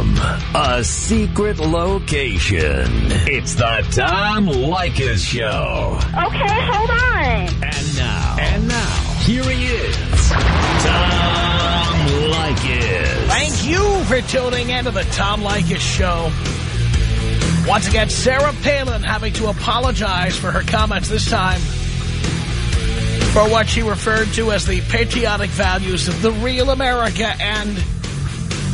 from a secret location. It's the Tom Leykis Show. Okay, hold on. And now. And now. Here he is. Tom Leykis. Thank you for tuning into the Tom Leykis Show. Once again, Sarah Palin having to apologize for her comments this time for what she referred to as the patriotic values of the real America and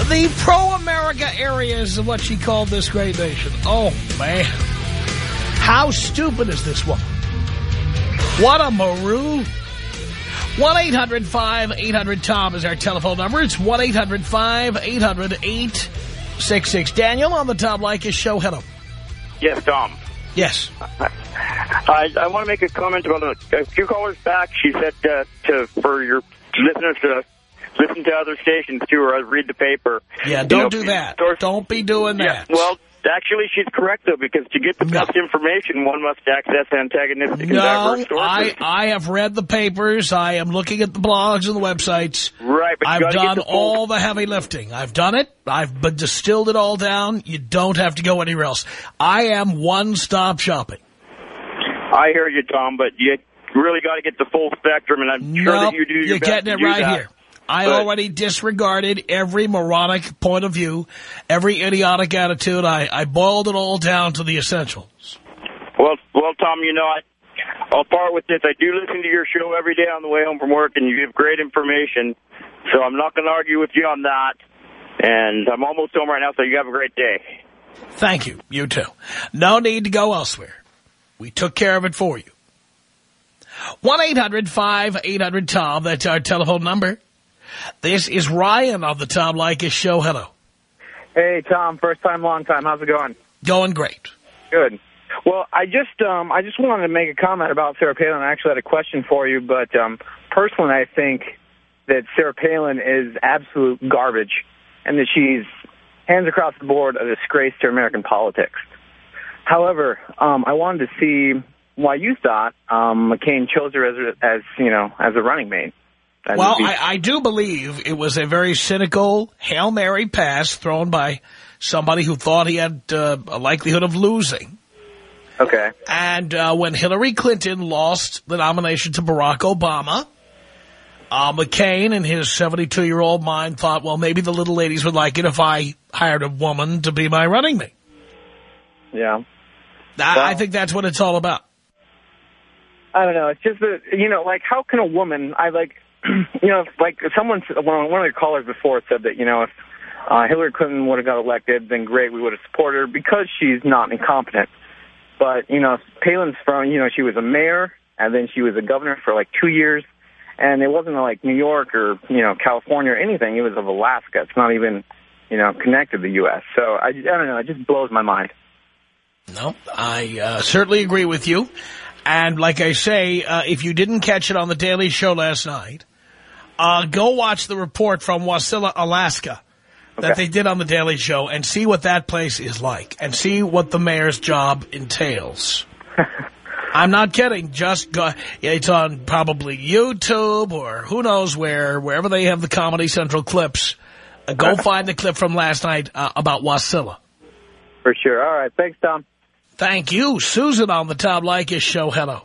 the pro-America areas of what she called this great nation. Oh, man. How stupid is this woman? What a maroon. 1-800-5800-TOM is our telephone number. It's 1-800-5800-866. Daniel on the Tom Leykis show. Hello. Yes, Tom. Yes. I, I want to make a comment about a, a few callers back. She said uh, to for your listeners to listen to other stations too, or read the paper. Yeah, don't know, do that. source- Don't be doing Yeah, that. well, actually, she's correct though, because to get the No. best information, one must access antagonistic and no, diverse sources. I, I have read the papers. I am looking at the blogs and the websites. right, but I've done the all the heavy lifting. I've done it. I've but distilled it all down. You don't have to go anywhere else. I am one-stop shopping. I hear you, Tom, but you really got to get the full spectrum, and I'm sure that you do your you're best getting it right here. I But- already disregarded every moronic point of view, every idiotic attitude. I, I boiled it all down to the essentials. Well, well, Tom, you know, I, I'll part with this. I do listen to your show every day on the way home from work, and you give great information. So I'm not going to argue with you on that. And I'm almost home right now, so you have a great day. Thank you. You too. No need to go elsewhere. We took care of it for you. 1-800-5800-TOM. That's our telephone number. This is Ryan on the Tom Leykis show. Hello. Hey, Tom. First time, long time. How's it going? Going great. Good. Well, I just um, I just wanted to make a comment about Sarah Palin. I actually had a question for you, but um, personally, I think that Sarah Palin is absolute garbage, and that she's hands across the board a disgrace to American politics. However, um, I wanted to see why you thought um, McCain chose her as, a, as you know as a running mate. That Well, I, I do believe it was a very cynical Hail Mary pass thrown by somebody who thought he had uh, a likelihood of losing. okay. And uh, when Hillary Clinton lost the nomination to Barack Obama, uh, McCain, in his 72-year-old mind, thought, well, maybe the little ladies would like it if I hired a woman to be my running mate. Yeah. I, I think that's what it's all about. I don't know. It's just that you know, like, how can a woman? I like, you know, like someone, one of the callers before said that you know, if uh, Hillary Clinton would have got elected, then great, we would have supported her because she's not incompetent. But you know, Palin's from, you know, she was a mayor and then she was a governor for like two years, and it wasn't like New York or you know California or anything. It was of Alaska. It's not even you know connected to the U.S. So I, I don't know. It just blows my mind. No, I uh, certainly agree with you. And like I say, uh, if you didn't catch it on the Daily Show last night, uh, go watch the report from Wasilla, Alaska that Okay. they did on the Daily Show and see what that place is like and see what the mayor's job entails. I'm not kidding. Just go. It's on probably YouTube or who knows where, wherever they have the Comedy Central clips. Uh, go find the clip from last night uh, about Wasilla. For sure. All right. Thanks, Tom. Thank you. Susan on the Tom Leykis show. Hello.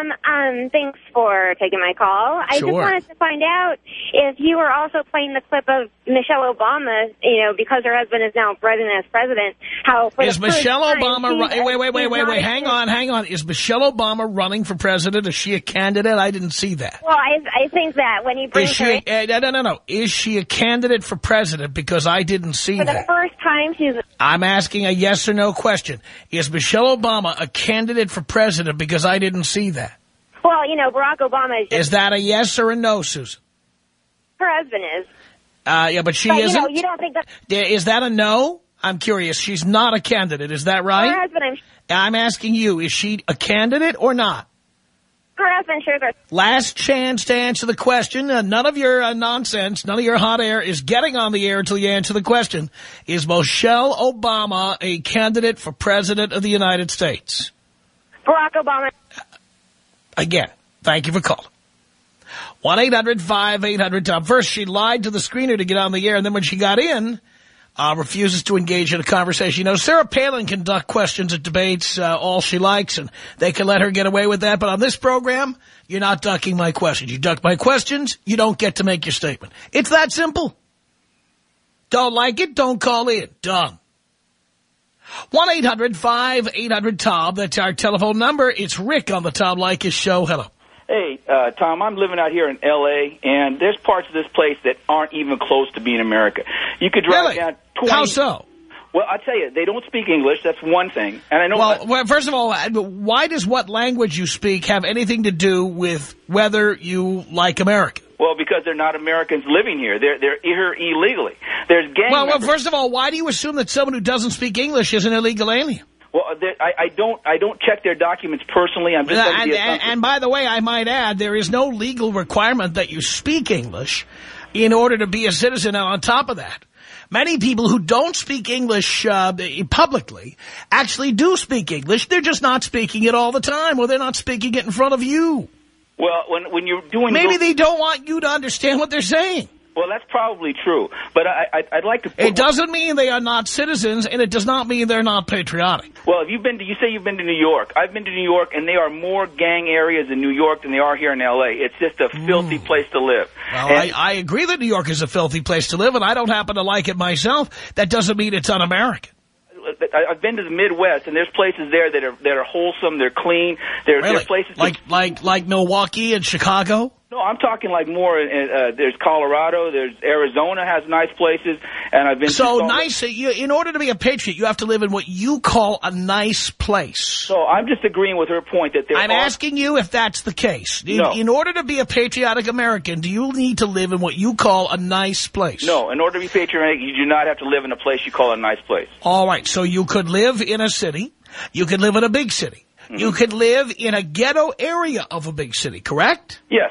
Tom. Um, thanks for taking my call. I just wanted to find out if you were also playing the clip of Michelle Obama, you know, because her husband is now president as president, how Is Michelle Obama... Ru- wait, wait, wait, wait, wait. Hang on, hang on. Is Michelle Obama running for president? Is she a candidate? I didn't see that. Well, I, I think that when he Is brings she... her uh, no, no, no. Is she a candidate for president? Because I didn't see that. for the first time, she's I'm asking a yes or no question. Is Michelle Obama a candidate for president? Because I didn't see that. Well, you know, Barack Obama is Is that a yes or a no, Susan? her husband is. Uh, yeah, but she But isn't. know, you don't think that Is that a no? I'm curious. She's not a candidate. Is that right? her husband, I'm, I'm asking you. Is she a candidate or not? her husband her. Last chance to answer the question. Uh, none of your uh, nonsense, none of your hot air is getting on the air until you answer the question. Is Michelle Obama a candidate for president of the United States? Barack Obama. Again, thank you for calling. 1-800-5800-TOM. First, she lied to the screener to get on the air, and then when she got in, uh, refuses to engage in a conversation. You know, Sarah Palin can duck questions at debates uh, all she likes, and they can let her get away with that. But on this program, you're not ducking my questions. You duck my questions, you don't get to make your statement. It's that simple. Don't like it, don't call in. Done. 1-800-5800-TOM. That's our telephone number. It's Rick on the Tom Leykis show. Hello. Hey, uh, Tom, I'm living out here in L.A., and there's parts of this place that aren't even close to being America. You could drive Really? down 20... How so? Well, I'll tell you, they don't speak English. That's one thing. And I know... Well, well, first of all, uh, why does what language you speak have anything to do with whether you like America? well, because they're not Americans living here. They're they're here illegally. There's gang Well, well, first of all, why do you assume that someone who doesn't speak English is an illegal alien? Well, I, I don't I don't check their documents personally. I'm just under And, and, and by the way, I might add, there is no legal requirement that you speak English in order to be a citizen. And on top of that, many people who don't speak English uh, publicly actually do speak English. They're just not speaking it all the time, or they're not speaking it in front of you. well, when when you're doing Maybe they don't want you to understand what they're saying. Well, that's probably true. But I, I I'd like to. It doesn't mean they are not citizens, and it does not mean they're not patriotic. Well, if you've been to, you say you've been to New York. I've been to New York, and there are more gang areas in New York than there are here in L.A. It's just a filthy hmm. place to live. Well, I, I agree that New York is a filthy place to live, and I don't happen to like it myself. That doesn't mean it's un-American. I've been to the Midwest, and there's places there that are that are wholesome. They're clean. There, Really? there's places like like like Milwaukee and Chicago. No, I'm talking like more. Uh, there's Colorado. There's Arizona has nice places, and I've been. So nice. You, in order to be a patriot, you have to live in what you call a nice place. So I'm just agreeing with her point that there I'm asking you if that's the case. In, No. in order to be a patriotic American, do you need to live in what you call a nice place? No, in order to be patriotic, you do not have to live in a place you call a nice place. All right, so you could live in a city. You could live in a big city. Mm-hmm. You could live in a ghetto area of a big city, correct? Yes.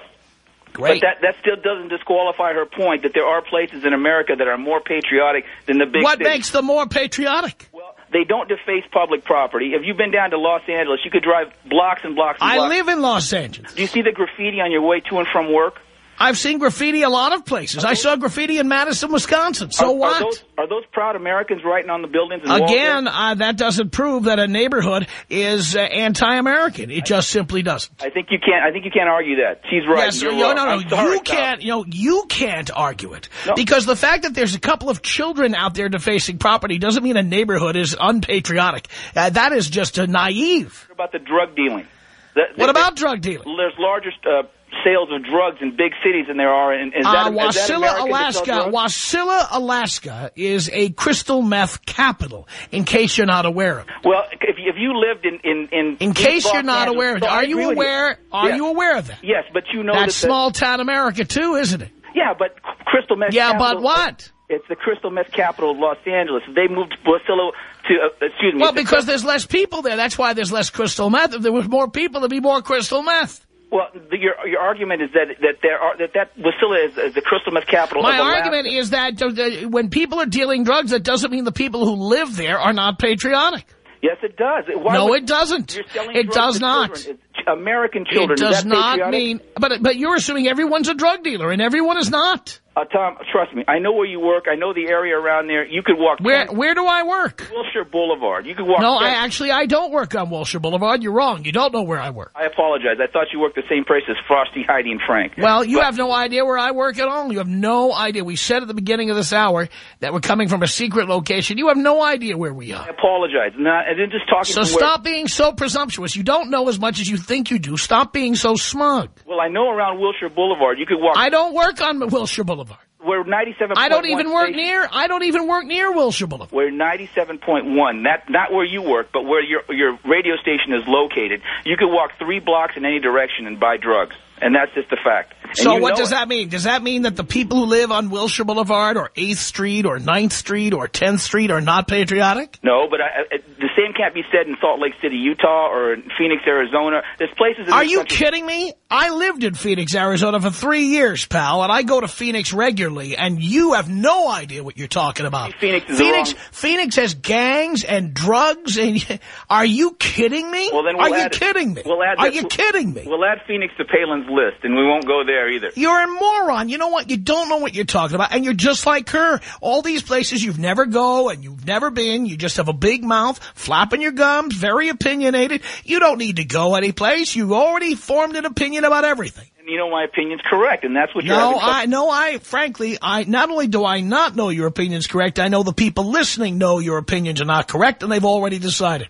Great. But that, that still doesn't disqualify her point that there are places in America that are more patriotic than the big what cities. makes them more patriotic? Well, they don't deface public property. If you've been down to Los Angeles, you could drive blocks and blocks and I blocks. live in Los Angeles. Do you see the graffiti on your way to and from work? I've seen graffiti a lot of places. I saw graffiti in Madison, Wisconsin. So are, what? Are those, are those proud Americans writing on the buildings and Again, uh, that doesn't prove that a neighborhood is uh, anti-American. It just simply doesn't. I think you can't. I think you can't argue that. She's right. Yes, no, wrong. no, no. Sorry, you can't. You know, you can't argue it No. because the fact that there's a couple of children out there defacing property doesn't mean a neighborhood is unpatriotic. Uh, that is just a naive. What about the drug dealing? The- What the- about drug dealing? There's larger uh, sales of drugs in big cities than there are in. Is Uh, that, is that Wasilla, American to Alaska. Wasilla, Alaska is a crystal meth capital. In case you're not aware of it. Well, if, if you lived in in in, In case Los you're not Angeles- aware of it, I are you aware? Are Yes. you aware of that? Yes, but you know That's that the- small town America too, isn't it? Yeah, but crystal meth. Yeah, but what? It's the crystal meth capital of Los Angeles. They moved Wasilla to uh, excuse me. Well, because there's less people there. That's why there's less crystal meth. If there was more people, there'd be more crystal meth. Well, the, your your argument is that that there are that that Wasilla is, is the crystal meth capital. My argument is that uh, when people are dealing drugs, that doesn't mean the people who live there are not patriotic. Yes, it does. Why no, would- it doesn't. You're selling It does not. children. American children. It does not patriotic? mean, but but you're assuming everyone's a drug dealer, and everyone is not. Uh, Tom, trust me. I know where you work. I know the area around there. You could walk Where where do I work? Wilshire Boulevard. You could walk. No, 10 I actually I don't work on Wilshire Boulevard. You're wrong. You don't know where I work. I apologize. I thought you worked the same place as Frosty, Heidi, and Frank. Well, you But- have no idea where I work at all. You have no idea. We said at the beginning of this hour that we're coming from a secret location. You have no idea where we are. I apologize. Not, I didn't just talking So stop being so presumptuous. You don't know as much as you think you do. Stop being so smug. Well, I know around Wilshire Boulevard. You could walk. I don't work on Wilshire Boulevard. We're 97. I don't even work near. I don't even work near Wilshire Boulevard. We're 97.1. Not not where you work, but where your your radio station is located. You could walk three blocks in any direction and buy drugs, and that's just a fact. And So what does it. that mean? Does that mean that the people who live on Wilshire Boulevard or 8th Street or 9th Street or 10th Street are not patriotic? No, but I, I, the same can't be said in Salt Lake City, Utah, or in Phoenix, Arizona. There's places. Are you country- kidding me? I lived in Phoenix, Arizona for three years, pal, and I go to Phoenix regularly, and you have no idea what you're talking about. Phoenix Phoenix. Phoenix has gangs and drugs, and are you kidding me? Well, then we'll are you it. kidding me? We'll add are you kidding me? We'll add Phoenix to Palin's list, and we won't go there either. You're a moron. You know what? You don't know what you're talking about, and you're just like her. All these places you've never go and you've never been. You just have a big mouth, flapping your gums, very opinionated. You don't need to go anyplace. You already formed an opinion about everything. And you know my opinion's correct, and that's what you're No, I, no, I, frankly, I, not only do I not know your opinion's correct, I know the people listening know your opinions are not correct, and they've already decided.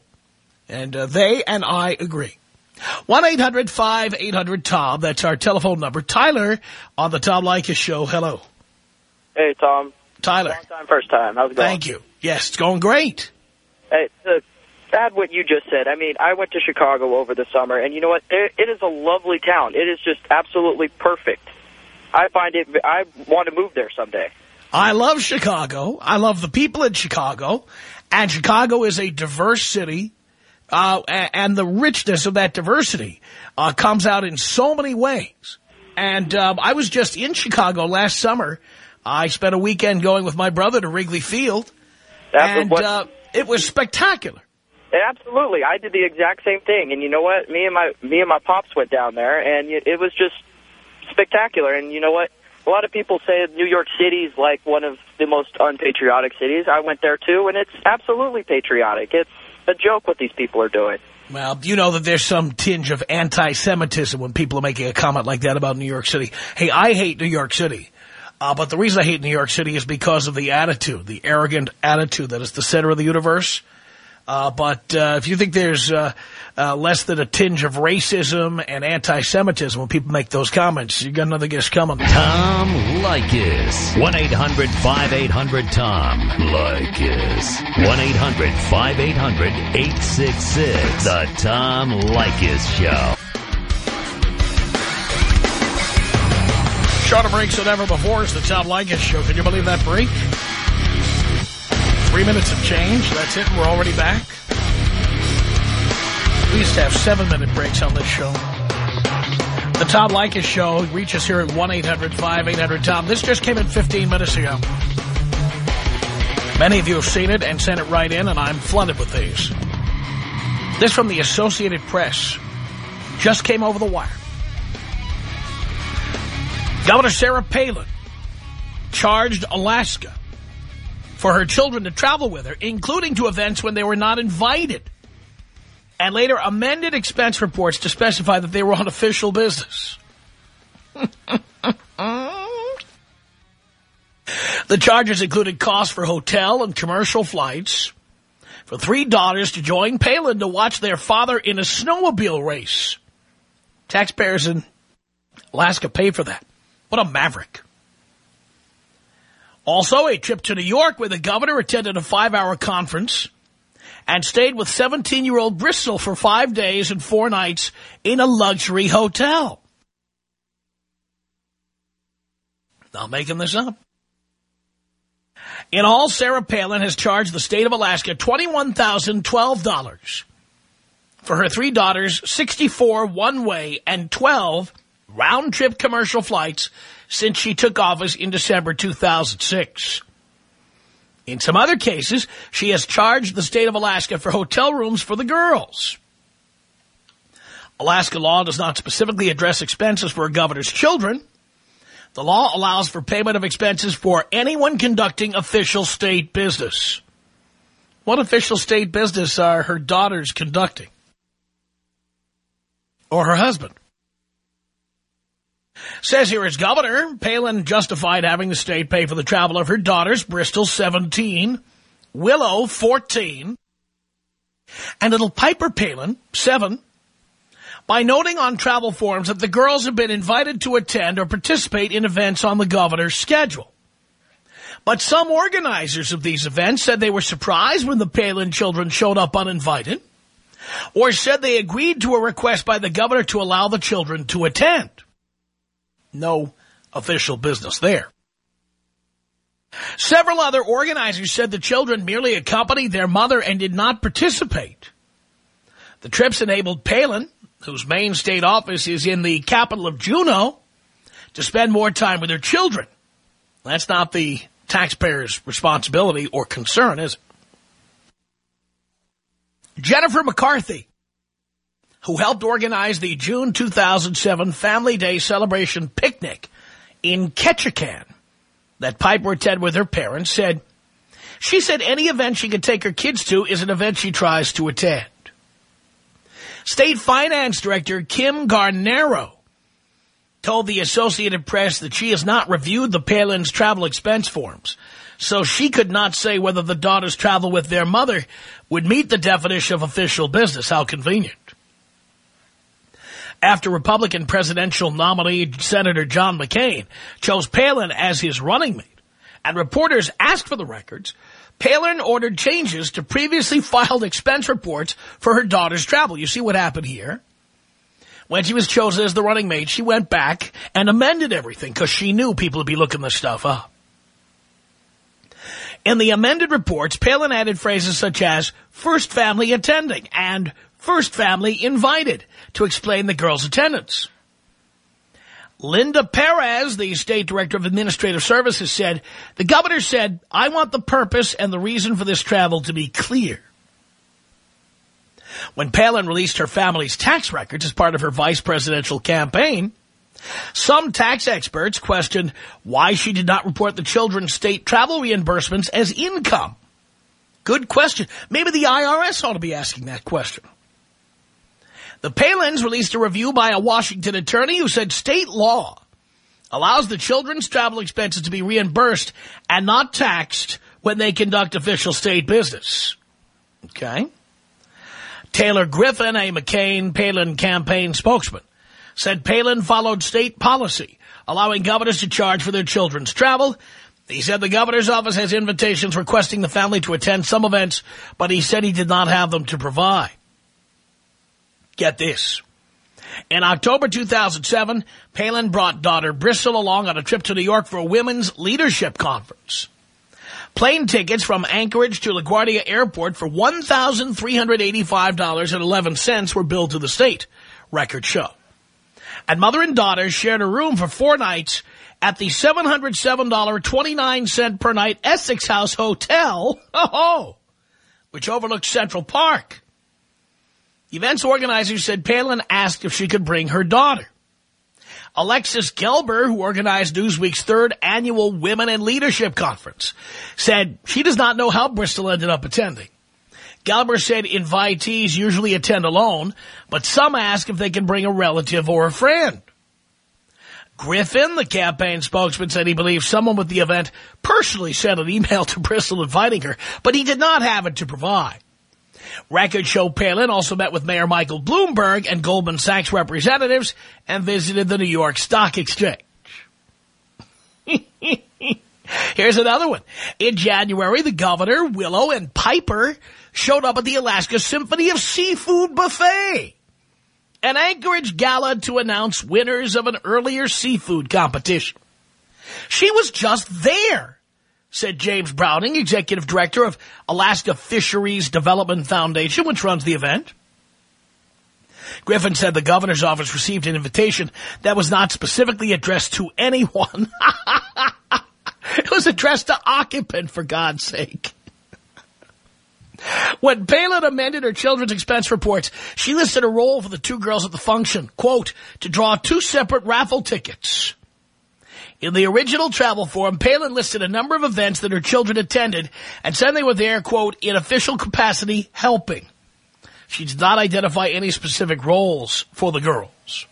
And uh, they and I agree. 1-800-5800-TOM, that's our telephone number. Tyler on the Tom Leykis Show, hello. Hey, Tom. Tyler, Long time, first time. How's it going? thank you. Yes, it's going great. Hey, uh, to add what you just said, I mean, I went to Chicago over the summer, and you know what? It, it is a lovely town. It is just absolutely perfect. I find it, I want to move there someday. I love Chicago. I love the people in Chicago. And Chicago is a diverse city. Uh, and the richness of that diversity uh, comes out in so many ways. And um, I was just in Chicago last summer. I spent a weekend going with my brother to Wrigley Field. And uh, it was spectacular. Absolutely, I did the exact same thing. And you know what? Me and my me and my pops went down there, and it it was just spectacular. And you know what? A lot of people say New York City is like one of the most unpatriotic cities. I went there too, and it's absolutely patriotic. It's a joke what these people are doing. Well, you know that there's some tinge of anti-Semitism when people are making a comment like that about New York City. Hey, I hate New York City. Uh, but the reason I hate New York City is because of the attitude, the arrogant attitude that is the center of the universe. Uh, but uh, if you think there's uh, uh, less than a tinge of racism and anti-Semitism when people make those comments, you got another guest coming. Tom Leykis. 1-800-5800-TOM. Leykis. 1-800-5800-866. The Tom Leykis Show. Shorter breaks than ever before is the Tom Leykis Show. Can you believe that break? Three minutes of change. That's it. We're already back. We used to have seven-minute breaks on this show. The Tom Leykis Show. Reach us here at 1-800-5800-TOM. This just came in 15 minutes ago. Many of you have seen it and sent it right in, and I'm flooded with these. This from the Associated Press. Just came over the wire. Governor Sarah Palin charged Alaska for her children to travel with her, including to events when they were not invited, and later amended expense reports to specify that they were on official business. the charges included costs for hotel and commercial flights for three daughters to join Palin to watch their father in a snowmobile race. Taxpayers in Alaska pay for that. What a maverick. Also, a trip to New York where the governor attended a five-hour conference and stayed with 17-year-old Bristol for five days and four nights in a luxury hotel. Not making this up. In all, Sarah Palin has charged the state of Alaska $21,012 for her three daughters, 64 one-way and 12 round-trip commercial flights since she took office in December 2006. In some other cases, she has charged the state of Alaska for hotel rooms for the girls. Alaska law does not specifically address expenses for a governor's children. The law allows for payment of expenses for anyone conducting official state business. What official state business are her daughters conducting? Or her husband? Says here as governor, Palin justified having the state pay for the travel of her daughters, Bristol, 17, Willow, 14, and little Piper Palin, 7, by noting on travel forms that the girls have been invited to attend or participate in events on the governor's schedule. But some organizers of these events said they were surprised when the Palin children showed up uninvited, or said they agreed to a request by the governor to allow the children to attend. No official business there. Several other organizers said the children merely accompanied their mother and did not participate. The trips enabled Palin whose main state office is in the capital of Juneau, to spend more time with her children. That's not the taxpayer's responsibility or concern, is it? Jennifer McCarthy, who helped organize the June 2007 Family Day celebration picnic in Ketchikan that Piper attended with her parents, said, she said any event she could take her kids to is an event she tries to attend. State Finance Director Kim Garnero told the Associated Press that she has not reviewed the Palin's travel expense forms, so she could not say whether the daughters travel with their mother would meet the definition of official business. How convenient. After Republican presidential nominee Senator John McCain chose Palin as his running mate, and reporters asked for the records, Palin ordered changes to previously filed expense reports for her daughter's travel. You see what happened here? When she was chosen as the running mate, she went back and amended everything because she knew people would be looking this stuff up. In the amended reports, Palin added phrases such as first family attending and first family invited to explain the girl's attendance. Linda Perez, the State Director of Administrative Services, said, the governor said, I want the purpose and the reason for this travel to be clear. When Palin released her family's tax records as part of her vice presidential campaign, some tax experts questioned why she did not report the children's state travel reimbursements as income. Good question. Maybe the IRS ought to be asking that question. The Palins released a review by a Washington attorney who said state law allows the children's travel expenses to be reimbursed and not taxed when they conduct official state business. Okay? Taylor Griffin, a McCain Palin campaign spokesman, said Palin followed state policy, allowing governors to charge for their children's travel. He said the governor's office has invitations requesting the family to attend some events, but he said he did not have them to provide. Get this. In October 2007, Palin brought daughter Bristol along on a trip to New York for a women's leadership conference. Plane tickets from Anchorage to LaGuardia Airport for $1,385.11 were billed to the state. Record show. And mother and daughter shared a room for four nights at the $707.29 per night Essex House Hotel, oh, which overlooks Central Park. Event's organizers said Palin asked if she could bring her daughter. Alexis Gelber, who organized Newsweek's third annual Women in Leadership Conference, said she does not know how Bristol ended up attending. Gelber said invitees usually attend alone, but some ask if they can bring a relative or a friend. Griffin, the campaign spokesman, said he believes someone with the event personally sent an email to Bristol inviting her, but he did not have it to provide. Record show Palin also met with Mayor Michael Bloomberg and Goldman Sachs representatives and visited the New York Stock Exchange. Here's another one. In January, the governor, Willow, and Piper showed up at the Alaska Symphony of Seafood Buffet, an Anchorage gala to announce winners of an earlier seafood competition. She was just there said James Browning, executive director of Alaska Fisheries Development Foundation, which runs the event. Griffin said the governor's office received an invitation that was not specifically addressed to anyone. it was addressed to occupant, for God's sake. When Palin amended her children's expense reports, she listed a role for the two girls at the function, quote, to draw two separate raffle tickets. In the original travel form, Palin listed a number of events that her children attended and said they were there, quote, in official capacity helping. She did not identify any specific roles for the girls.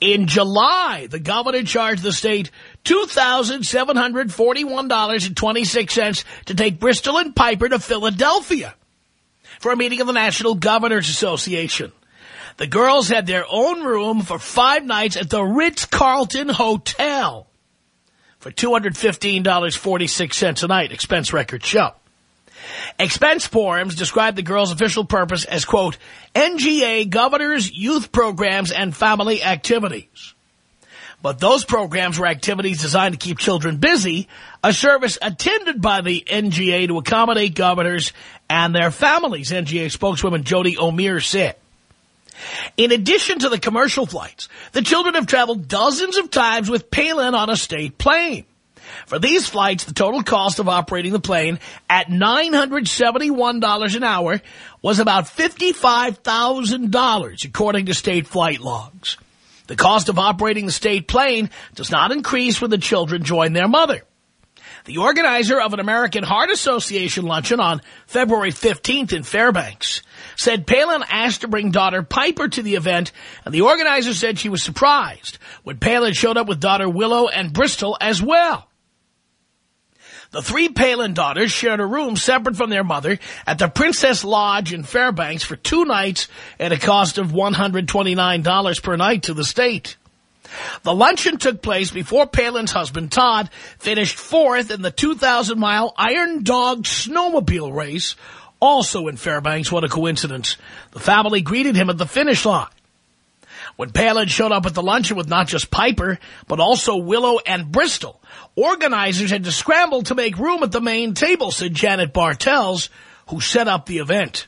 In July, the governor charged the state $2,741.26 to take Bristol and Piper to Philadelphia for a meeting of the National Governors Association. The girls had their own room for five nights at the Ritz-Carlton Hotel for $215.46 a night, expense records show. Expense forms describe the girls' official purpose as, quote, NGA governors, youth programs, and family activities. But those programs were activities designed to keep children busy, a service attended by the NGA to accommodate governors and their families, NGA spokeswoman Jody O'Meara said. In addition to the commercial flights, the children have traveled dozens of times with Palin on a state plane. For these flights, the total cost of operating the plane at $971 an hour was about $55,000, according to state flight logs. The cost of operating the state plane does not increase when the children join their mother. The organizer of an American Heart Association luncheon on February 15th in Fairbanks said Palin asked to bring daughter Piper to the event, and the organizer said she was surprised when Palin showed up with daughter Willow and Bristol as well. The three Palin daughters shared a room separate from their mother at the Princess Lodge in Fairbanks for two nights at a cost of $129 per night to the state. The luncheon took place before Palin's husband, Todd, finished fourth in the 2,000-mile Iron Dog snowmobile race, also in Fairbanks. What a coincidence. The family greeted him at the finish line. When Palin showed up at the luncheon with not just Piper, but also Willow and Bristol, organizers had to scramble to make room at the main table, said Janet Bartels, who set up the event.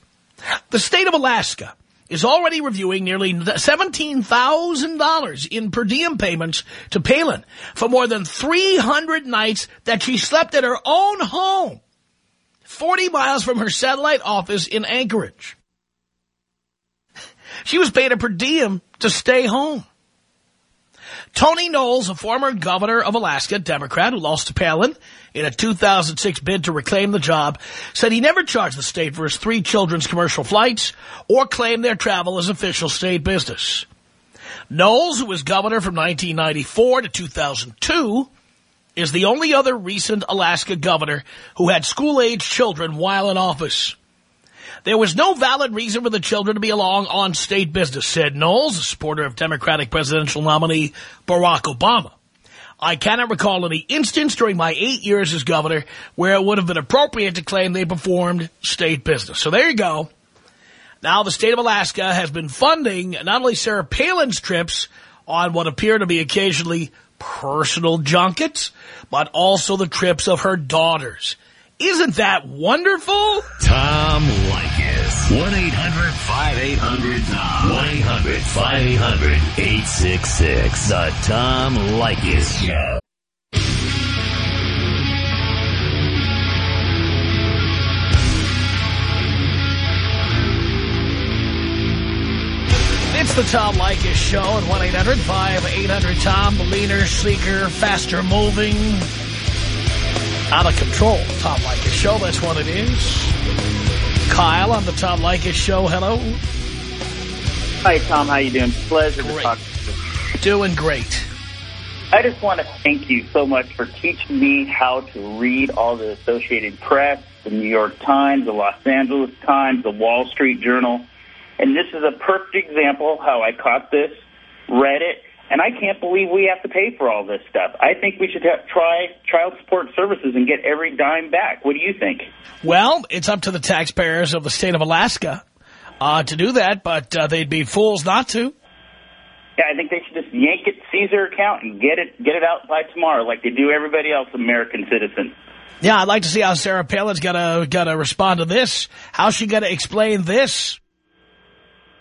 The state of Alaska is already reviewing nearly $17,000 in per diem payments to Palin for more than 300 nights that she slept at her own home, 40 miles from her satellite office in Anchorage. She was paid a per diem to stay home. Tony Knowles, a former governor of Alaska, Democrat who lost to Palin in a 2006 bid to reclaim the job, said he never charged the state for his three children's commercial flights or claimed their travel as official state business. Knowles, who was governor from 1994 to 2002, is the only other recent Alaska governor who had school-age children while in office. There was no valid reason for the children to be along on state business, said Knowles, a supporter of Democratic presidential nominee Barack Obama. I cannot recall any instance during my eight years as governor where it would have been appropriate to claim they performed state business. So there you go. Now the state of Alaska has been funding not only Sarah Palin's trips on what appear to be occasionally personal junkets, but also the trips of her daughters. Isn't that wonderful? Tom Leykis. 1-800-5800-TOM. 1-800-5800-866. The Tom Leykis Show. It's the Tom Leykis Show at 1-800-5800-TOM. The leaner, sleeker, faster moving, out of control. Tom Leykis Show, that's what it is. Kyle on the Tom Leykis Show, hello. Hi, Tom. How you doing? Pleasure Great. to talk to you. Doing great. I just want to thank you so much for teaching me how to read all the Associated Press, the New York Times, the Los Angeles Times, the Wall Street Journal. And this is a perfect example how I caught this, read it, and I can't believe we have to pay for all this stuff. I think we should have, try child support services and get every dime back. What do you think? Well, it's up to the taxpayers of the state of Alaska uh, to do that, but uh, they'd be fools not to. Yeah, I think they should just yank it Caesar account and get it get it out by tomorrow, like they do everybody else, American citizen. Yeah, I'd like to see how Sarah Palin's gonna gonna respond to this. How's she gonna explain this?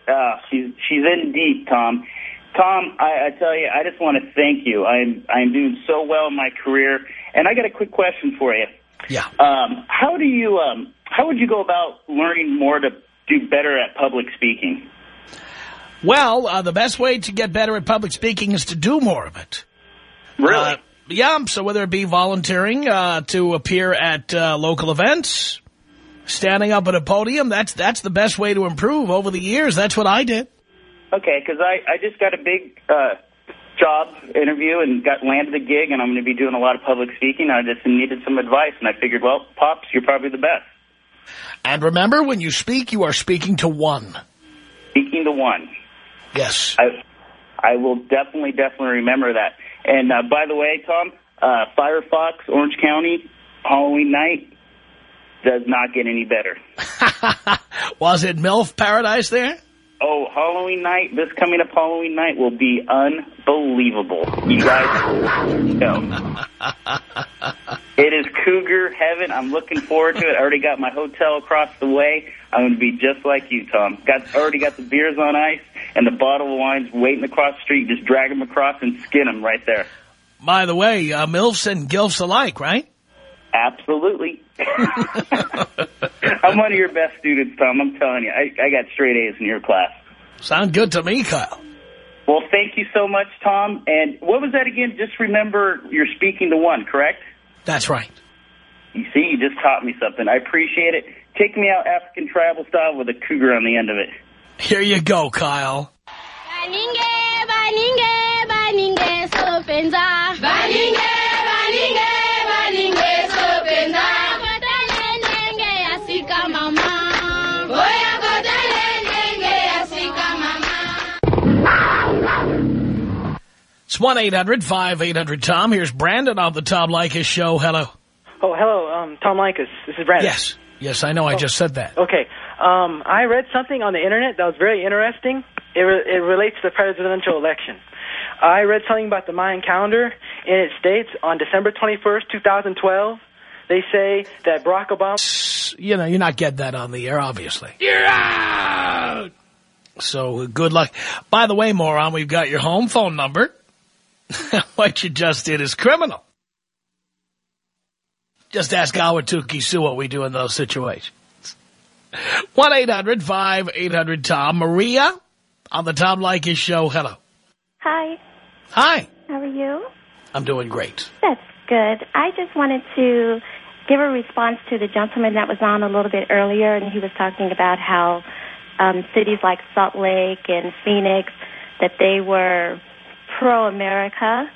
Uh, she's she's in deep, Tom. Tom, I, I tell you, I just want to thank you. I'm I'm doing so well in my career, and I got a quick question for you. Yeah. Um, how do you um, how would you go about learning more to do better at public speaking? Well, uh, the best way to get better at public speaking is to do more of it. Really? Uh, yeah, so whether it be volunteering uh, to appear at uh, local events, standing up at a podium, that's that's the best way to improve over the years. That's what I did. Okay, because I, I just got a big uh, job interview and got landed a gig, and I'm going to be doing a lot of public speaking. I just needed some advice, and I figured, well, Pops, you're probably the best. And remember, when you speak, you are speaking to one. Speaking to one. Yes. I I will definitely, definitely remember that. And uh, by the way, Tom, uh, Firefox, Orange County, Halloween night does not get any better. Was it MILF Paradise there? Oh, Halloween night, this coming up Halloween night will be unbelievable. You guys know. It is cougar heaven. I'm looking forward to it. I already got my hotel across the way. I'm going to be just like you, Tom. Got Already got the beers on ice. and the bottle of wine's waiting across the street. Just drag them across and skin them right there. By the way, uh, MILFs and GILFs alike, right? Absolutely. I'm one of your best students, Tom. I'm telling you. I, I got straight A's in your class. Sound good to me, Kyle. Well, thank you so much, Tom. And what was that again? Just remember you're speaking to one, correct? That's right. You see, you just taught me something. I appreciate it. Take me out African tribal style with a cougar on the end of it. Here you go, Kyle. It's 1-800-5800-TOM. Here's Brandon on the Tom Leykis show. Hello. Oh, hello, um, Tom Leykis. This is Brandon. Yes. Yes, I know. I just said that. Okay. Um, I read something on the internet that was very interesting. It, re it relates to the presidential election. I read something about the Mayan calendar, and it states on December 21st, 2012, they say that Barack Obama... You know, you're not getting that on the air, obviously. You're out! So, good luck. By the way, moron, we've got your home phone number. what you just did is criminal. Just ask Awatuki Sue what we do in those situations. 1-800-5800-TOM. Maria on the Tom Leykis show. Hello. Hi. Hi. How are you? I'm doing great. That's good. I just wanted to give a response to the gentleman that was on a little bit earlier, and he was talking about how um, cities like Salt Lake and Phoenix, that they were pro-America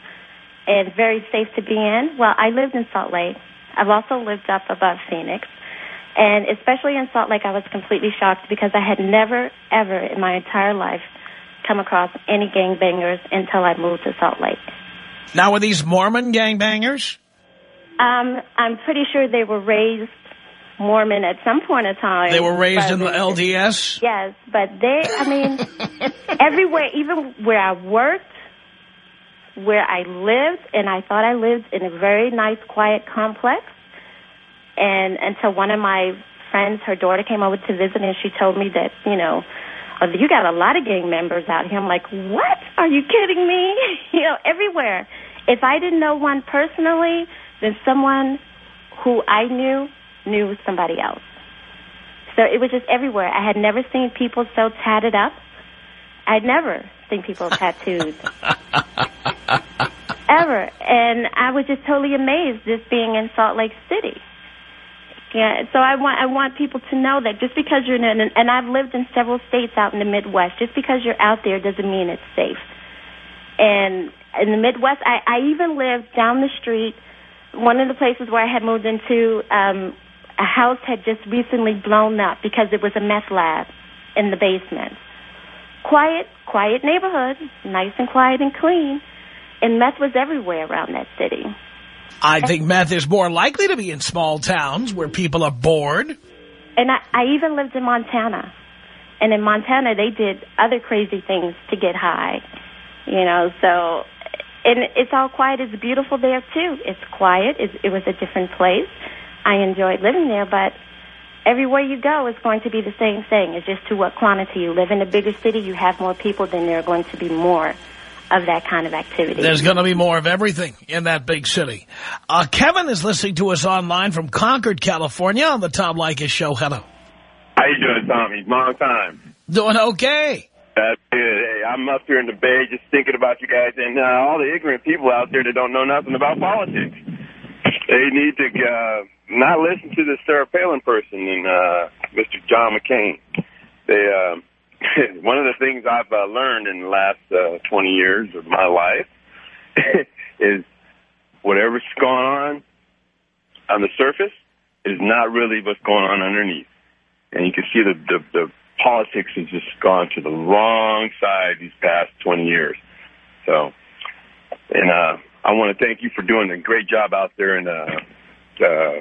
and very safe to be in. Well, I lived in Salt Lake. I've also lived up above Phoenix. And especially in Salt Lake, I was completely shocked because I had never, ever in my entire life come across any gangbangers until I moved to Salt Lake. Now, were these Mormon gangbangers? Um, I'm pretty sure they were raised Mormon at some point in time. They were raised in the LDS? Yes, but they, I mean, everywhere, even where I worked, where I lived, and I thought I lived in a very nice, quiet complex. And until one of my friends, her daughter came over to visit, and she told me that, you know, oh, you got a lot of gang members out here. I'm like, what? Are you kidding me? you know, everywhere. If I didn't know one personally, then someone who I knew knew somebody else. So it was just everywhere. I had never seen people so tatted up. I'd never seen people tattooed. Ever. And I was just totally amazed just being in Salt Lake City. Yeah, so I want I want people to know that just because you're in an, and I've lived in several states out in the Midwest, just because you're out there doesn't mean it's safe. And in the Midwest, I, I even lived down the street. One of the places where I had moved into, um, a house had just recently blown up because it was a meth lab in the basement. Quiet, quiet neighborhood, nice and quiet and clean, and meth was everywhere around that city. I think meth is more likely to be in small towns where people are bored. And I, I even lived in Montana. And in Montana, they did other crazy things to get high. You know, so, and it's all quiet. It's beautiful there, too. It's quiet. It, it was a different place. I enjoyed living there, but everywhere you go is going to be the same thing. It's just to what quantity. You live in a bigger city, you have more people, then there are going to be more of that kind of activity. There's going to be more of everything in that big city. Uh, Kevin is listening to us online from Concord, California on the Tom Leykis show. Hello. How you doing, Tommy? Long time. Doing okay. That's good. Hey, I'm up here in the Bay just thinking about you guys and uh, all the ignorant people out there that don't know nothing about politics. They need to uh, not listen to this Sarah Palin person and uh, Mr. John McCain. They, uh, one of the things I've uh, learned in the last uh, 20 years of my life is whatever's going on on the surface is not really what's going on underneath. And you can see the, the, the politics has just gone to the wrong side these past 20 years. So, and uh, I want to thank you for doing a great job out there in uh, uh,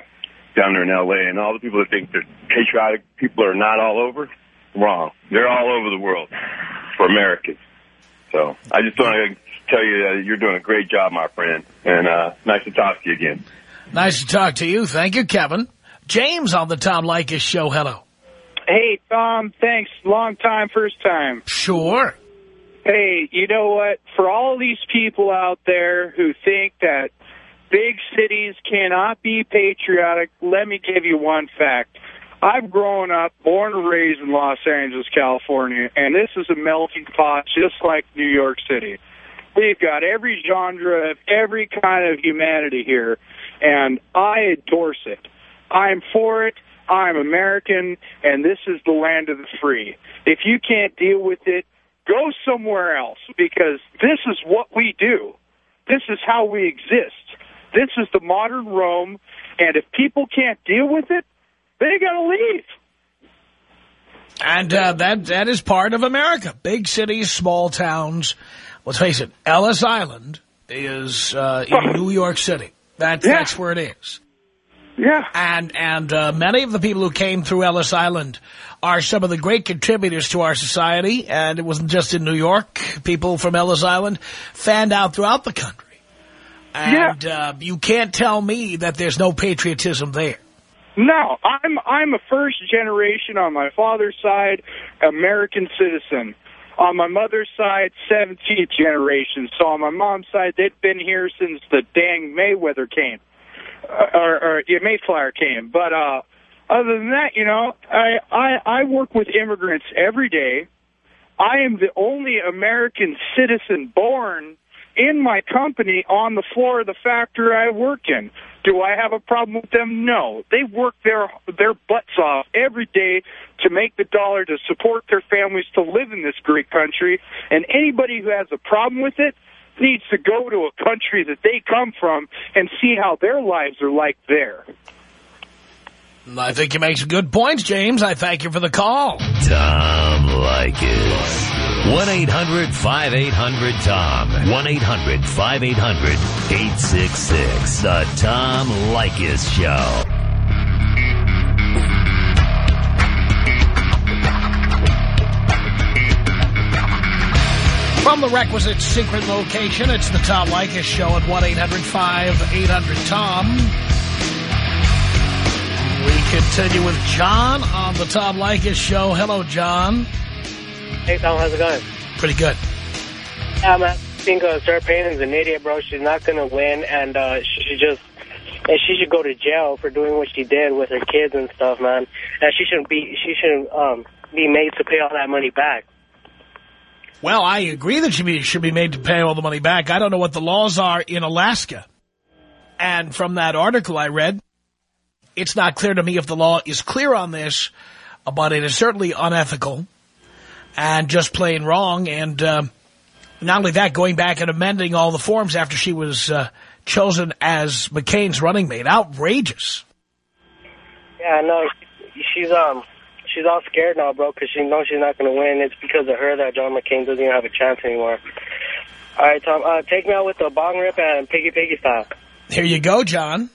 down there in L.A. And all the people that think that patriotic people are not all over, wrong. They're all over the world for Americans. So I just want to tell you that you're doing a great job, my friend. And uh, nice to talk to you again. Nice to talk to you. Thank you, Kevin. James on the Tom Leykis show. Hello. Hey, Tom, thanks. Long time, first time. Sure. Hey, you know what? For all these people out there who think that big cities cannot be patriotic, let me give you one fact. I've grown up, born and raised in Los Angeles, California, and this is a melting pot just like New York City. We've got every genre of every kind of humanity here, and I endorse it. I'm for it. I'm American, and this is the land of the free. If you can't deal with it, go somewhere else, because this is what we do. This is how we exist. This is the modern Rome, and if people can't deal with it, they got to leave. And uh, that that is part of America. Big cities, small towns. Let's face it, Ellis Island is uh, in New York City. That, Yeah. That's where it is. Yeah. And, and uh, many of the people who came through Ellis Island are some of the great contributors to our society. And it wasn't just in New York. People from Ellis Island fanned out throughout the country. And uh, you can't tell me that there's no patriotism there. No, I'm I'm a first generation on my father's side American citizen. On my mother's side, 17th generation. So on my mom's side, they've been here since the dang Mayweather came, uh, or, or yeah, Mayflower came. But uh, other than that, you know, I, I I work with immigrants every day. I am the only American citizen born in my company on the floor of the factory I work in. Do I have a problem with them? No. They work their their butts off every day to make the dollar to support their families to live in this great country. And anybody who has a problem with it needs to go to a country that they come from and see how their lives are like there. I think you make some good points, James. I thank you for the call. Tom Leykis. 1-800-5800-TOM. 1-800-5800-866. The Tom Leykis Show. From the requisite secret location, it's the Tom Leykis Show at 1-800-5800-TOM. Continue with John on the Tom Leykis Show. Hello, John. Hey, Tom, how's it going? Pretty good. Yeah, man. I think uh, Sarah Palin's an idiot, bro. She's not going to win, and uh, she should just... And she should go to jail for doing what she did with her kids and stuff, man. And she shouldn't be... She shouldn't um, be made to pay all that money back. Well, I agree that she be, should be made to pay all the money back. I don't know what the laws are in Alaska. And from that article I read, it's not clear to me if the law is clear on this, but it is certainly unethical and just plain wrong. And um, not only that, going back and amending all the forms after she was uh, chosen as McCain's running mate. Outrageous. Yeah, no, she's um, she's all scared now, bro, because she knows she's not going to win. It's because of her that John McCain doesn't even have a chance anymore. All right, Tom, uh, take me out with the bong rip and piggy piggy style. Here you go, John.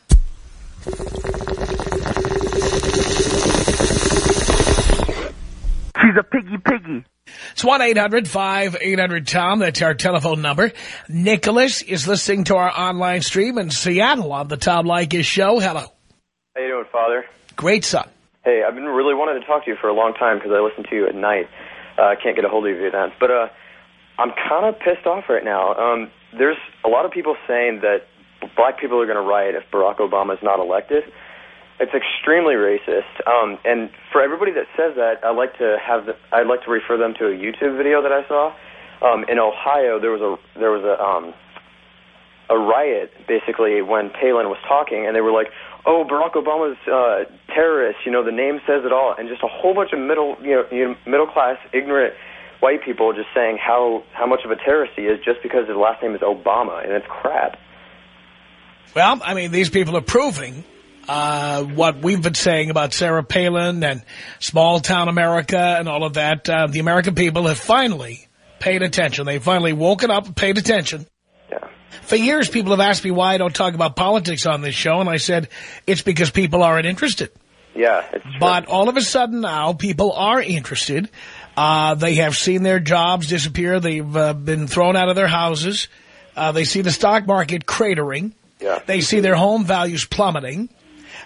She's a piggy piggy. It's 1-800-5800-TOM. That's our telephone number. Nicholas is listening to our online stream in Seattle on the Tom Leykis Show. Hello. How you doing, Father? Great son. Hey, I've been really wanting to talk to you for a long time because I listen to you at night. Uh, I can't get a hold of you then. But uh, I'm kind of pissed off right now. Um, there's a lot of people saying that black people are going to riot if Barack Obama is not elected. It's extremely racist. Um, and for everybody that says that, I'd like to have the, I'd like to refer them to a YouTube video that I saw. Um, in Ohio, there was a there was a um, a riot basically when Palin was talking, and they were like, "Oh, Barack Obama's uh, terrorist." You know, the name says it all, and just a whole bunch of middle you know, you know middle class ignorant white people just saying how how much of a terrorist he is just because his last name is Obama, and it's crap. Well, I mean, these people are proving uh, what we've been saying about Sarah Palin and small-town America and all of that. Uh, the American people have finally paid attention. They've finally woken up and paid attention. For years, people have asked me why I don't talk about politics on this show, and I said it's because people aren't interested. Yeah, it's But all of a sudden now, people are interested. Uh, they have seen their jobs disappear. They've uh, been thrown out of their houses. Uh, they see the stock market cratering. Yeah. They see their home values plummeting.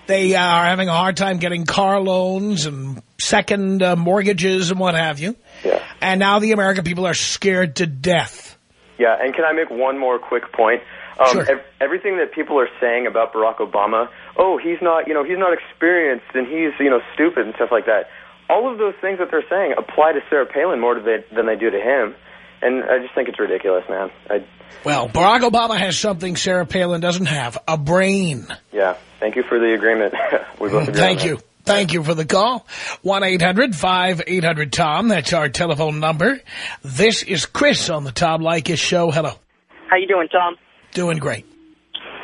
They uh, are having a hard time getting car loans and second uh, mortgages and what have you. Yeah. And now the American people are scared to death. Yeah, and can I make one more quick point? Um, Sure. ev- everything that people are saying about Barack Obama, oh, he's not, you know, he's not experienced and he's, you know, stupid and stuff like that. All of those things that they're saying apply to Sarah Palin more than they, than they do to him, and I just think it's ridiculous, man. I, Well, Barack Obama has something Sarah Palin doesn't have, a brain. yeah, thank you for the agreement. we both agree on Thank that. you. Thank you for the call. 1-800-5800-TOM. That's our telephone number. This is Chris on the Tom Leykis Show. Hello. How you doing, Tom? Doing great.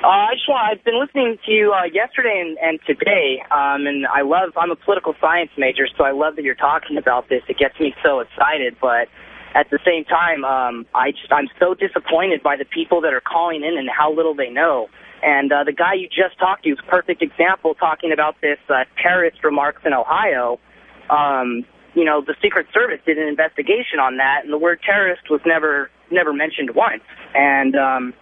Uh, I just want, I've been listening to you uh, yesterday and, and today, um, and I love, I'm a political science major, so I love that you're talking about this. It gets me so excited, but at the same time, um, I just, I'm so disappointed by the people that are calling in and how little they know. And uh, the guy you just talked to is a perfect example talking about this uh, terrorist remarks in Ohio. Um, you know, the Secret Service did an investigation on that, and the word terrorist was never never mentioned once. And um,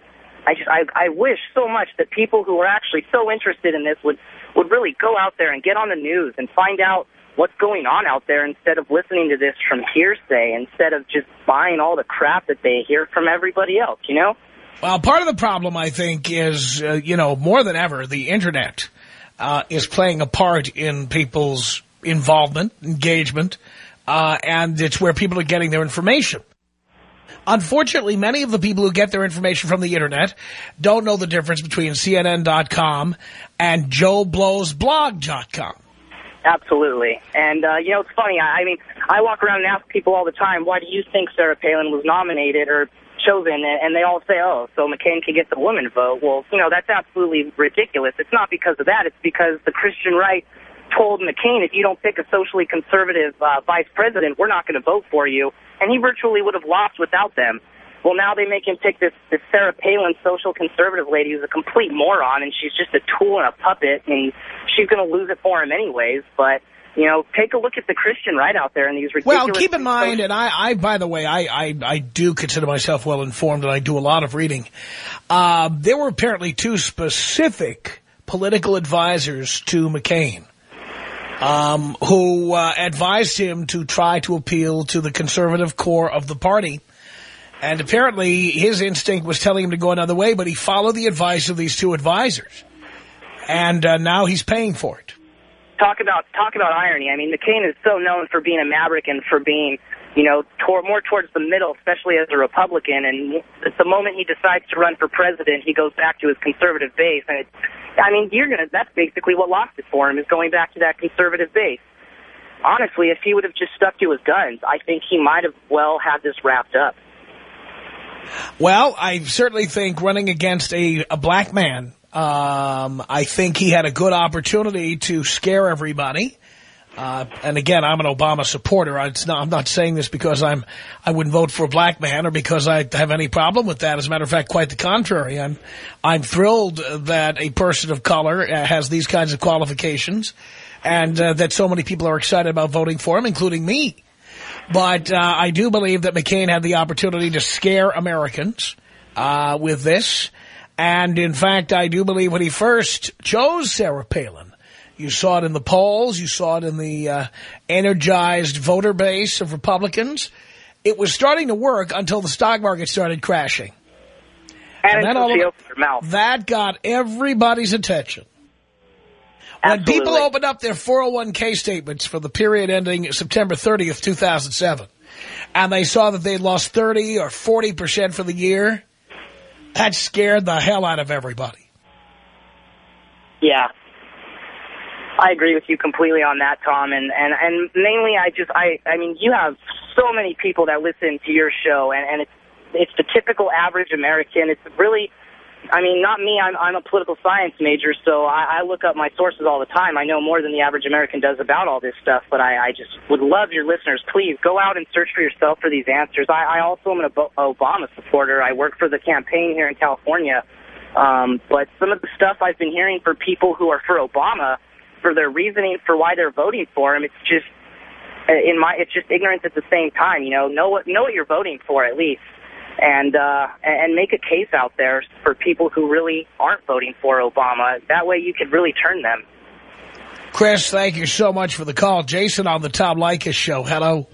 I just I, I wish so much that people who are actually so interested in this would would really go out there and get on the news and find out what's going on out there instead of listening to this from hearsay, instead of just buying all the crap that they hear from everybody else. You know. Well, part of the problem, I think, is, uh, you know, more than ever, the Internet uh, is playing a part in people's involvement, engagement, uh, and it's where people are getting their information. Unfortunately, many of the people who get their information from the Internet don't know the difference between CNN.com and JoeBlowsBlog.com. Absolutely. And, uh, you know, it's funny. I, I mean, I walk around and ask people all the time, why do you think Sarah Palin was nominated or chosen? And, they all say, oh, so McCain can get the woman vote. Well, you know, that's absolutely ridiculous. It's not because of that. It's because the Christian right told McCain, if you don't pick a socially conservative uh, vice president, we're not going to vote for you. And he virtually would have lost without them. Well, now they make him pick this, this Sarah Palin social conservative lady who's a complete moron, and she's just a tool and a puppet, and she's going to lose it for him anyways. But, you know, take a look at the Christian right out there and these ridiculous... Well, keep in mind, and I, I by the way, I, I, I do consider myself well-informed, and I do a lot of reading. Uh, there were apparently two specific political advisors to McCain um, who uh, advised him to try to appeal to the conservative core of the party. And apparently his instinct was telling him to go another way, but he followed the advice of these two advisors. And uh, now he's paying for it. talk about talk about irony. I mean, McCain is so known for being a maverick and for being, you know, more towards the middle, especially as a Republican. And at the moment he decides to run for president, he goes back to his conservative base. And it, I mean, you're gonna. That's basically what lost it for him is going back to that conservative base. Honestly, if he would have just stuck to his guns, I think he might have well had this wrapped up. Well, I certainly think running against a, a black man, um, I think he had a good opportunity to scare everybody. Uh, and again, I'm an Obama supporter. It's not, I'm not saying this because I'm I wouldn't vote for a black man or because I have any problem with that. As a matter of fact, quite the contrary. I'm I'm thrilled that a person of color uh, has these kinds of qualifications, and uh, that so many people are excited about voting for him, including me. But uh, I do believe that McCain had the opportunity to scare Americans uh, with this. And, in fact, I do believe when he first chose Sarah Palin, you saw it in the polls, you saw it in the uh, energized voter base of Republicans. It was starting to work until the stock market started crashing. And, then until all. That got everybody's attention. When people opened up their 401k statements for the period ending September 30th, 2007, and they saw that they'd lost 30 or 40% for the year, that scared the hell out of everybody. Yeah. I agree with you completely on that, Tom. And, and, and mainly, I just, I, I mean, you have so many people that listen to your show, and, and it's, it's the typical average American. It's really, I mean, not me. I'm, I'm a political science major, so I, I look up my sources all the time. I know more than the average American does about all this stuff, but I, I just would love your listeners, please go out and search for yourself for these answers. I, I also am an Ob- Obama supporter. I work for the campaign here in California. Um, but some of the stuff I've been hearing for people who are for Obama, for their reasoning for why they're voting for him, it's just in my it's just ignorance at the same time. You know, know what know what you're voting for at least, and uh, and make a case out there for people who really aren't voting for Obama. That way, you could really turn them. Chris, thank you so much for the call. Jason on the Tom Leykis show. Hello.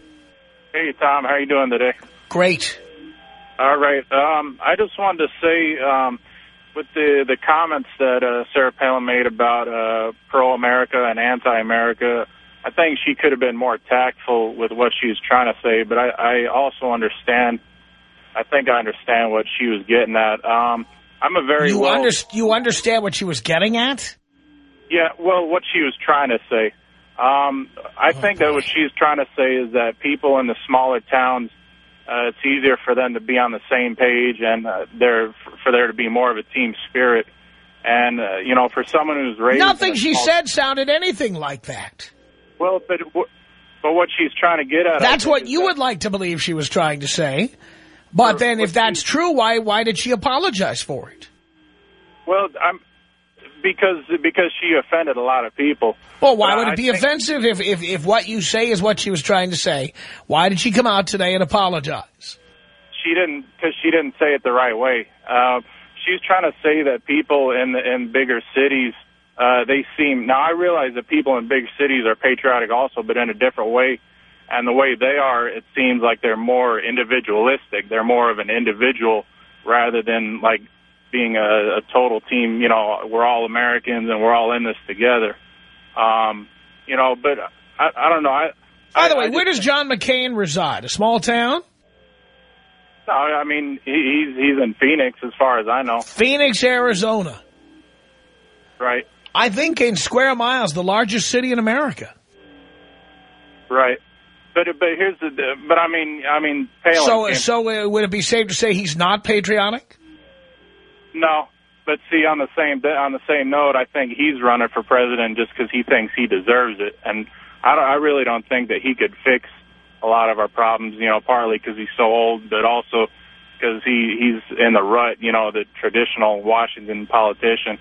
Hey, Tom. How are you doing today? Great. All right. Um, I just wanted to say, um, with the the comments that uh, Sarah Palin made about uh, pro-America and anti-America, I think she could have been more tactful with what she was trying to say. But I, I also understand. I think I understand what she was getting at. Um, I'm a very You, well, under, you understand what she was getting at? Yeah, well, what she was trying to say. Um, I think that what she's trying to say is that people in the smaller towns, uh, it's easier for them to be on the same page and uh, there for there to be more of a team spirit. And, uh, you know, for someone who's raised... Nothing she said sounded anything like that. Well, but, but what she's trying to get at... That's what you would like to believe she was trying to say. But then if that's true, why why did she apologize for it? Well, I'm... Because because she offended a lot of people. Well, why would it be offensive if, if, if what you say is what she was trying to say? Why did she come out today and apologize? she didn't because she didn't say it the right way. Uh, she's trying to say that people in the, in bigger cities uh, they seem now. I realize that people in big cities are patriotic also, but in a different way. And the way they are, it seems like they're more individualistic. They're more of an individual rather than like being a, a total team. You know, we're all Americans and we're all in this together. Um, you know, but I, I don't know. I, By the I- way, I where does John McCain reside? A small town? No, I mean he, he's he's in Phoenix, as far as I know. Phoenix, Arizona. Right, I think in square miles, the largest city in America. right. But but here's the but I mean I mean Palin. So, so uh, would it be safe to say he's not patriotic? no, but see on the same on the same note, I think he's running for president just because he thinks he deserves it, and I don't, I really don't think that he could fix a lot of our problems. You know, partly because he's so old, but also because he he's in the rut. You know, the traditional Washington politician.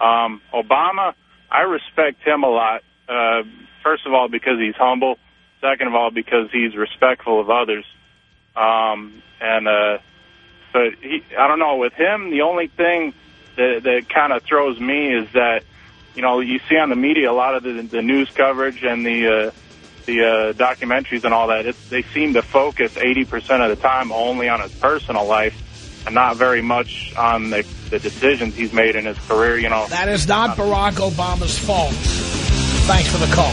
Um, Obama, I respect him a lot. Uh, first of all, because he's humble. Second of all, because he's respectful of others. Um, and uh, but he, I don't know. With him, the only thing that that kind of throws me is that you know you see on the media a lot of the, the news coverage and the uh, the uh, documentaries and all that. It's, they seem to focus 80% of the time only on his personal life and not very much on the, the decisions he's made in his career. You know, That is not Barack Obama's fault. Thanks for the call.